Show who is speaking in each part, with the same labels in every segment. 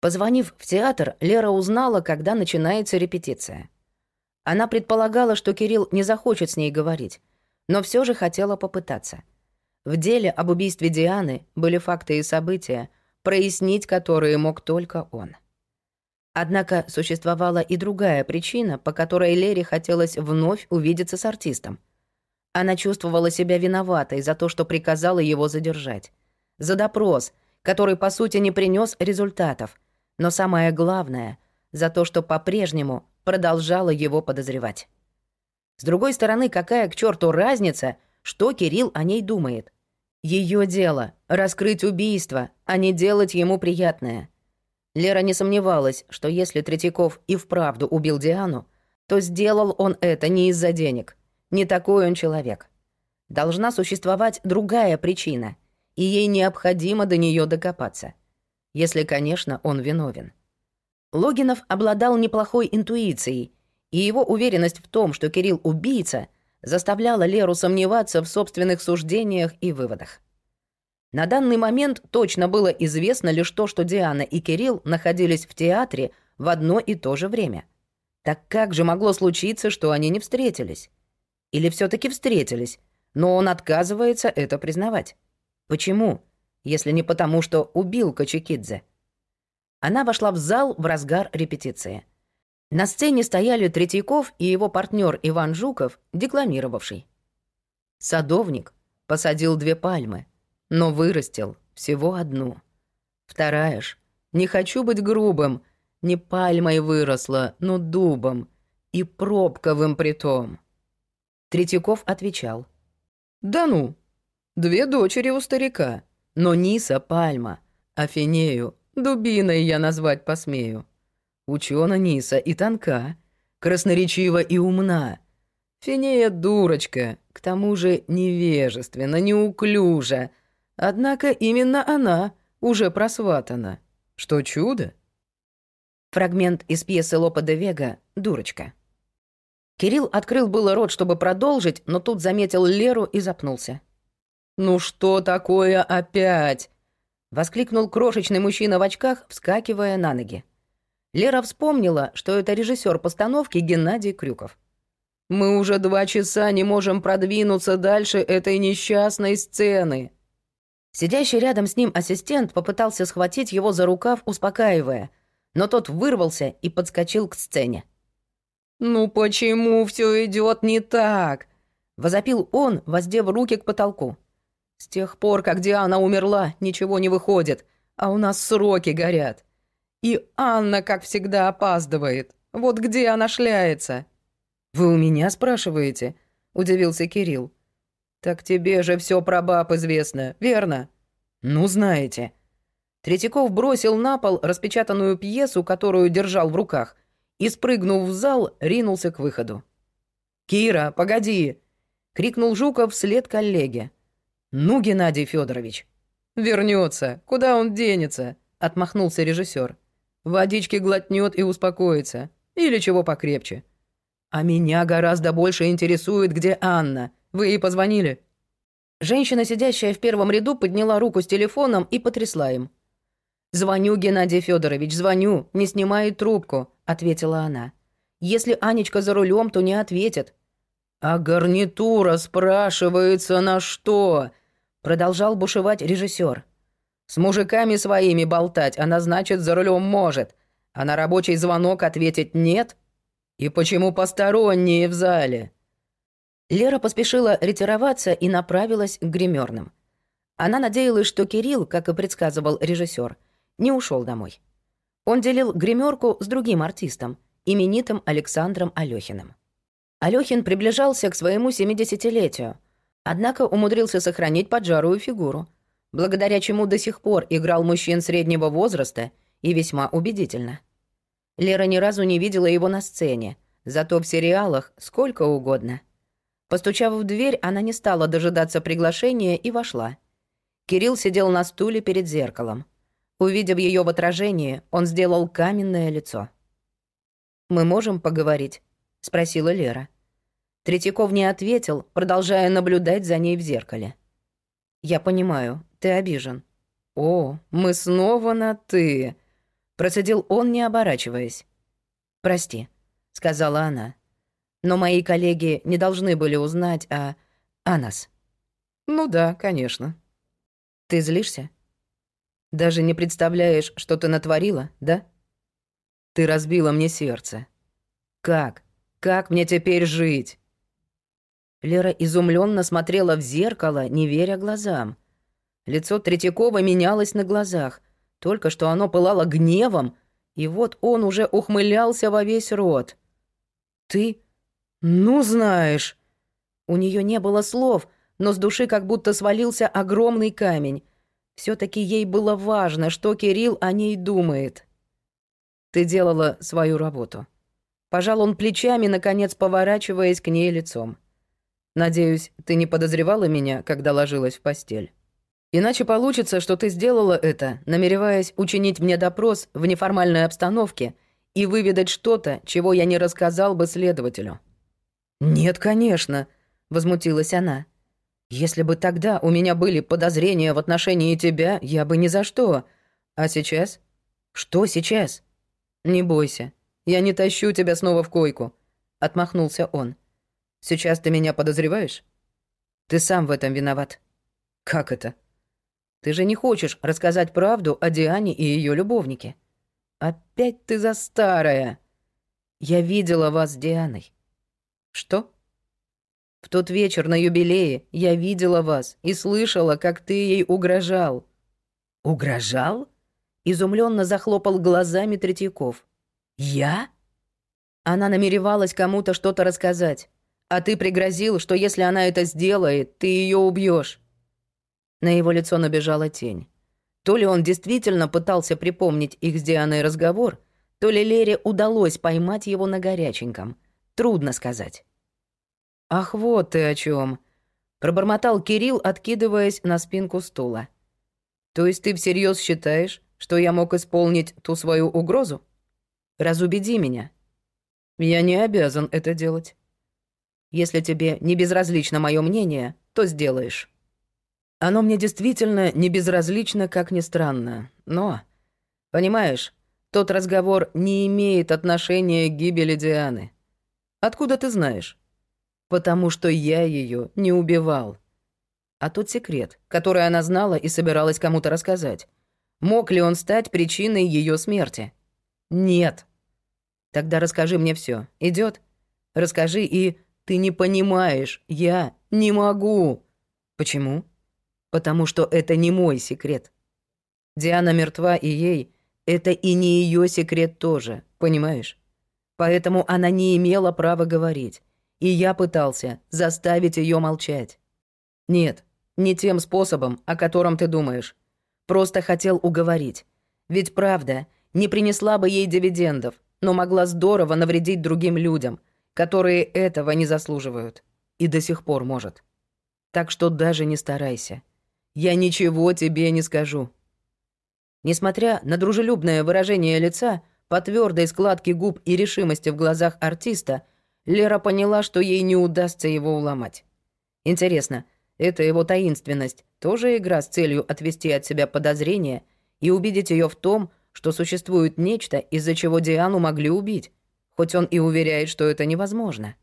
Speaker 1: Позвонив в театр, Лера узнала, когда начинается репетиция. Она предполагала, что Кирилл не захочет с ней говорить, но все же хотела попытаться. В деле об убийстве Дианы были факты и события, прояснить которые мог только он. Однако существовала и другая причина, по которой Лере хотелось вновь увидеться с артистом. Она чувствовала себя виноватой за то, что приказала его задержать. За допрос, который, по сути, не принес результатов. Но самое главное — за то, что по-прежнему продолжала его подозревать. С другой стороны, какая к черту разница, что Кирилл о ней думает? Ее дело — раскрыть убийство, а не делать ему приятное. Лера не сомневалась, что если Третьяков и вправду убил Диану, то сделал он это не из-за денег. Не такой он человек. Должна существовать другая причина, и ей необходимо до нее докопаться. Если, конечно, он виновен. Логинов обладал неплохой интуицией, и его уверенность в том, что Кирилл убийца, заставляла Леру сомневаться в собственных суждениях и выводах. На данный момент точно было известно лишь то, что Диана и Кирилл находились в театре в одно и то же время. Так как же могло случиться, что они не встретились? Или все таки встретились, но он отказывается это признавать? Почему? Если не потому, что убил Качекидзе. Она вошла в зал в разгар репетиции. На сцене стояли Третьяков и его партнер Иван Жуков, декламировавший. Садовник посадил две пальмы — но вырастил всего одну. Вторая ж, не хочу быть грубым, не пальмой выросла, но дубом, и пробковым притом. Третьяков отвечал. «Да ну, две дочери у старика, но Ниса — пальма, а Финею дубиной я назвать посмею. Учена Ниса и тонка, красноречива и умна. Финея дурочка, к тому же невежественна, неуклюжа, Однако именно она уже просватана. Что чудо? Фрагмент из пьесы Лопа де Вега «Дурочка». Кирилл открыл было рот, чтобы продолжить, но тут заметил Леру и запнулся. «Ну что такое опять?» — воскликнул крошечный мужчина в очках, вскакивая на ноги. Лера вспомнила, что это режиссер постановки Геннадий Крюков. «Мы уже два часа не можем продвинуться дальше этой несчастной сцены», Сидящий рядом с ним ассистент попытался схватить его за рукав, успокаивая, но тот вырвался и подскочил к сцене. «Ну почему все идет не так?» — возопил он, воздев руки к потолку. «С тех пор, как Диана умерла, ничего не выходит, а у нас сроки горят. И Анна, как всегда, опаздывает. Вот где она шляется?» «Вы у меня спрашиваете?» — удивился Кирилл. «Так тебе же все про баб известно, верно?» «Ну, знаете». Третьяков бросил на пол распечатанную пьесу, которую держал в руках, и, спрыгнув в зал, ринулся к выходу. «Кира, погоди!» — крикнул Жуков вслед коллеге. «Ну, Геннадий Федорович. Вернется. Куда он денется?» — отмахнулся режиссер. «Водички глотнет и успокоится. Или чего покрепче. А меня гораздо больше интересует, где Анна. Вы ей позвонили?» Женщина, сидящая в первом ряду, подняла руку с телефоном и потрясла им. «Звоню, Геннадий Федорович, звоню, не снимает трубку», — ответила она. «Если Анечка за рулем, то не ответит». «А гарнитура спрашивается на что?» — продолжал бушевать режиссер. «С мужиками своими болтать она, значит, за рулем может, а на рабочий звонок ответить нет? И почему посторонние в зале?» Лера поспешила ретироваться и направилась к гримерным. Она надеялась, что Кирилл, как и предсказывал режиссер, не ушел домой. Он делил гримерку с другим артистом, именитым Александром Алёхиным. Алёхин приближался к своему 70-летию, однако умудрился сохранить поджарую фигуру, благодаря чему до сих пор играл мужчин среднего возраста и весьма убедительно. Лера ни разу не видела его на сцене, зато в сериалах сколько угодно — Постучав в дверь, она не стала дожидаться приглашения и вошла. Кирилл сидел на стуле перед зеркалом. Увидев ее в отражении, он сделал каменное лицо. «Мы можем поговорить?» — спросила Лера. Третьяков не ответил, продолжая наблюдать за ней в зеркале. «Я понимаю, ты обижен». «О, мы снова на «ты». Процедил он, не оборачиваясь. «Прости», — сказала она. «Но мои коллеги не должны были узнать о... о нас».
Speaker 2: «Ну да, конечно».
Speaker 1: «Ты злишься? Даже не представляешь, что ты натворила, да?»
Speaker 2: «Ты разбила мне сердце. Как? Как мне теперь жить?»
Speaker 1: Лера изумленно смотрела в зеркало, не веря глазам. Лицо Третьякова менялось на глазах. Только что оно пылало гневом, и вот он уже ухмылялся во весь рот. «Ты? Ну, знаешь...» У нее не было слов, но с души как будто свалился огромный камень. все таки ей было важно, что Кирилл о ней думает. «Ты делала свою работу». Пожал он плечами, наконец поворачиваясь к ней лицом. Надеюсь, ты не подозревала меня, когда ложилась в постель. Иначе получится, что ты сделала это, намереваясь учинить мне допрос в неформальной обстановке и выведать что-то, чего я не рассказал бы следователю». «Нет, конечно», — возмутилась она. «Если бы тогда у меня были подозрения в отношении тебя, я бы ни за что. А сейчас? Что сейчас?» «Не бойся, я не тащу тебя снова в койку», — отмахнулся он. Сейчас ты меня подозреваешь? Ты сам в этом виноват. Как это? Ты же не хочешь рассказать правду о Диане и ее любовнике. Опять ты за старая. Я видела вас с Дианой. Что? В тот вечер на юбилее я видела вас и слышала, как ты ей угрожал. Угрожал? Изумленно захлопал глазами Третьяков. Я? Она намеревалась кому-то что-то рассказать. А ты пригрозил, что если она это сделает, ты ее убьешь. На его лицо набежала тень. То ли он действительно пытался припомнить их с Дианой разговор, то ли Лере удалось поймать его на горяченьком. Трудно сказать. «Ах, вот ты о чем, пробормотал Кирилл, откидываясь на спинку стула. «То есть ты всерьез считаешь, что я мог исполнить ту свою угрозу? Разубеди меня. Я не обязан это делать. Если тебе не безразлично мое мнение, то сделаешь. Оно мне действительно не безразлично, как ни странно. Но, понимаешь, тот разговор не имеет отношения к гибели Дианы. Откуда ты знаешь? Потому что я ее не убивал. А тот секрет, который она знала и собиралась кому-то рассказать, мог ли он стать причиной ее смерти? Нет. Тогда расскажи мне все. Идет? Расскажи и ты не понимаешь, я не могу. Почему? Потому что это не мой секрет. Диана мертва, и ей это и не ее секрет тоже, понимаешь? Поэтому она не имела права говорить, и я пытался заставить ее молчать. Нет, не тем способом, о котором ты думаешь. Просто хотел уговорить. Ведь правда не принесла бы ей дивидендов, но могла здорово навредить другим людям, которые этого не заслуживают. И до сих пор может. Так что даже не старайся. Я ничего тебе не скажу. Несмотря на дружелюбное выражение лица, по твердой складке губ и решимости в глазах артиста, Лера поняла, что ей не удастся его уломать. Интересно, эта его таинственность тоже игра с целью отвести от себя подозрения и убедить ее в том, что существует нечто, из-за чего Диану могли убить, хоть он и уверяет, что это невозможно.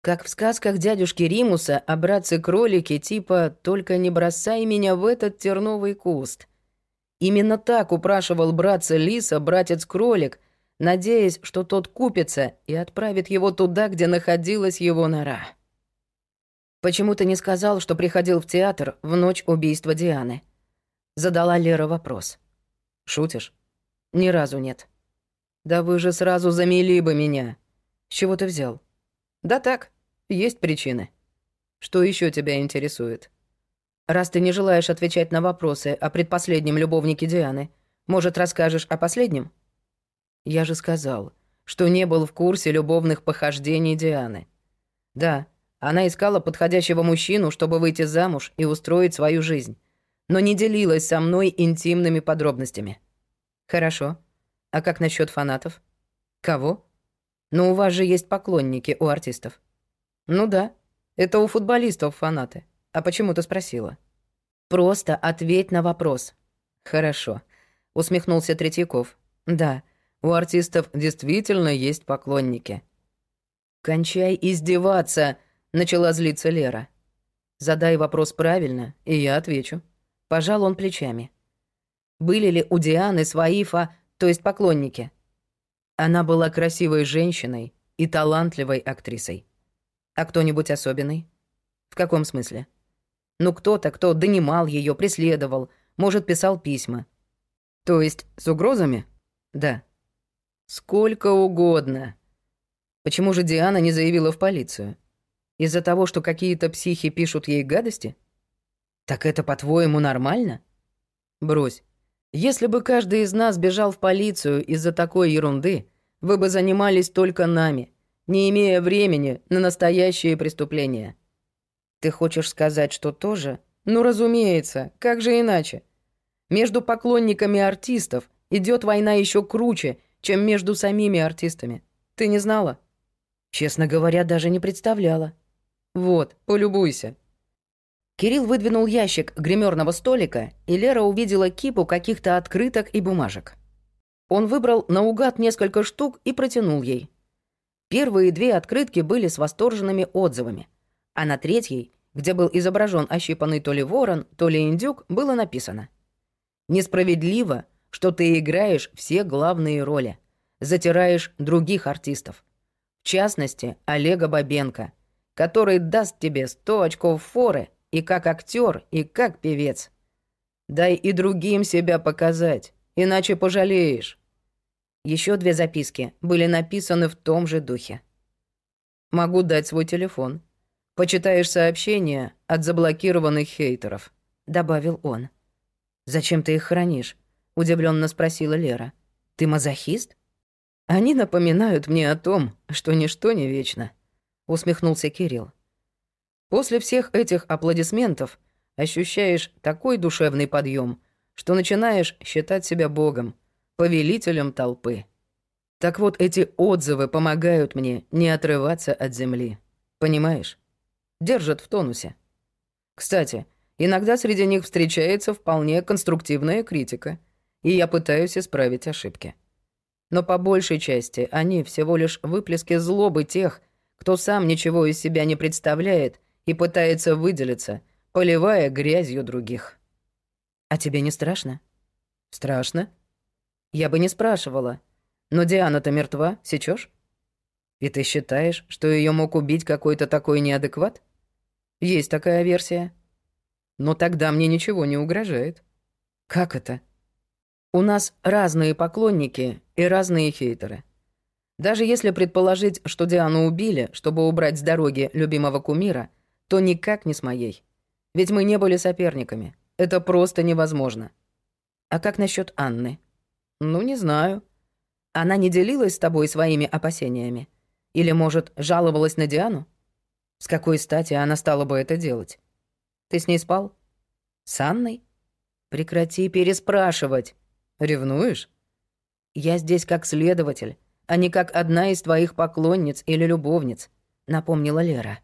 Speaker 1: Как в сказках дядюшки Римуса о братце-кролике типа «Только не бросай меня в этот терновый куст». Именно так упрашивал братца Лиса братец-кролик, надеясь, что тот купится и отправит его туда, где находилась его нора. «Почему ты не сказал, что приходил в театр в ночь убийства Дианы?» Задала Лера вопрос. «Шутишь?» «Ни разу нет». «Да вы же сразу замели бы меня. С чего ты взял?» «Да так, есть причины. Что еще тебя интересует?» «Раз ты не желаешь отвечать на вопросы о предпоследнем любовнике Дианы, может, расскажешь о последнем?» «Я же сказал, что не был в курсе любовных похождений Дианы. Да, она искала подходящего мужчину, чтобы выйти замуж и устроить свою жизнь, но не делилась со мной интимными подробностями. Хорошо. А как насчет фанатов? Кого? Ну, у вас же есть поклонники у артистов. Ну да, это у футболистов фанаты. А почему ты спросила? Просто ответь на вопрос. Хорошо, усмехнулся Третьяков.
Speaker 2: Да, у артистов действительно есть поклонники. «Кончай издеваться!» — начала злиться Лера. «Задай вопрос правильно, и я отвечу». Пожал он плечами. Были ли у Дианы свои фа, то есть поклонники? Она была красивой женщиной и талантливой актрисой. А кто-нибудь особенный? В каком смысле? Ну, кто-то, кто донимал ее, преследовал, может, писал письма. То есть с угрозами? Да. Сколько угодно. Почему же Диана не заявила в полицию? Из-за того, что какие-то психи пишут ей гадости? Так это, по-твоему, нормально? Брось. Если бы каждый из нас бежал в полицию из-за такой ерунды, вы бы занимались только нами, не имея времени на настоящие преступления. Ты хочешь сказать, что тоже? Ну, разумеется, как же иначе? Между поклонниками артистов идет война еще круче, чем между самими артистами. Ты не знала? Честно говоря, даже не представляла. Вот, полюбуйся. Кирилл выдвинул ящик гримерного столика, и Лера увидела кипу каких-то открыток и бумажек. Он выбрал наугад несколько штук и протянул ей. Первые две открытки были с восторженными отзывами, а на третьей, где был изображен ощипанный то ли ворон, то ли индюк, было написано «Несправедливо, что ты играешь все главные роли, затираешь других артистов частности, Олега Бабенко, который даст тебе 100 очков форы и как актер, и как певец. Дай и другим себя показать, иначе пожалеешь. Еще две записки были написаны в том же духе. Могу дать свой телефон. Почитаешь сообщения от заблокированных хейтеров, добавил он. Зачем ты их хранишь? удивленно спросила Лера. Ты мазохист? Они напоминают мне о том, что ничто не вечно, усмехнулся Кирилл. После всех этих аплодисментов ощущаешь такой душевный подъем, что начинаешь считать себя богом, повелителем толпы. Так вот, эти отзывы помогают мне не отрываться от земли. Понимаешь? Держат в тонусе. Кстати, иногда среди них встречается вполне конструктивная критика, и я пытаюсь исправить ошибки. Но по большей части они всего лишь выплески злобы тех, кто сам ничего из себя не представляет и пытается выделиться, поливая грязью других. А тебе не страшно? Страшно? Я бы не спрашивала. Но Диана-то мертва, сечешь? И ты считаешь, что ее мог убить какой-то такой неадекват? Есть такая версия. Но тогда мне ничего не угрожает. Как это? У нас разные поклонники и разные хейтеры. Даже если предположить, что Диану убили, чтобы убрать с дороги любимого кумира, то никак не с моей. Ведь мы не были соперниками. Это просто невозможно. А как насчет Анны? Ну, не знаю. Она не делилась с тобой своими опасениями? Или, может, жаловалась на Диану? С какой стати она стала бы это делать? Ты с ней спал? С Анной? Прекрати переспрашивать. Ревнуешь? Я здесь как следователь, а не как одна из твоих поклонниц или любовниц, напомнила Лера.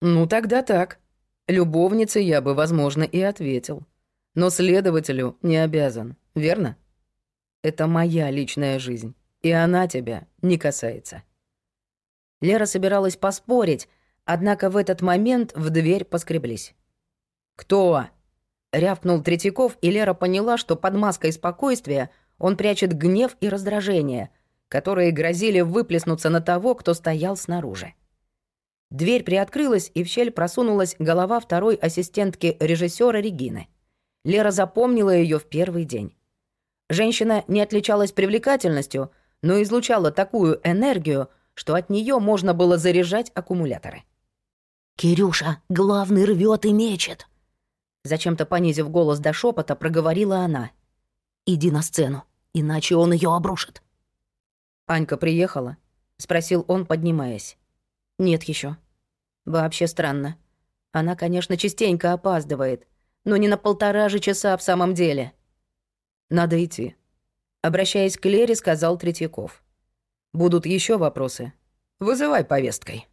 Speaker 2: Ну тогда так. Любовнице я бы, возможно, и ответил. Но следователю не обязан, верно? Это моя личная жизнь, и она тебя не касается. Лера собиралась поспорить, однако в этот момент в дверь поскреблись. «Кто?» Рявкнул Третьяков, и Лера поняла, что под маской спокойствия он прячет гнев и раздражение, которые грозили выплеснуться на того, кто стоял снаружи. Дверь приоткрылась, и в щель просунулась голова второй ассистентки режиссера Регины. Лера запомнила ее в первый день. Женщина не отличалась привлекательностью, но излучала такую энергию, что от нее можно было заряжать аккумуляторы.
Speaker 3: «Кирюша, главный рвет и мечет»,
Speaker 1: Зачем-то понизив голос до шепота, проговорила она.
Speaker 3: «Иди на сцену, иначе он ее обрушит».
Speaker 1: «Анька приехала?» — спросил он, поднимаясь. «Нет еще. Вообще странно. Она, конечно, частенько опаздывает, но не на полтора же часа в самом деле». «Надо идти», — обращаясь к Лере, сказал Третьяков. «Будут еще вопросы. Вызывай повесткой».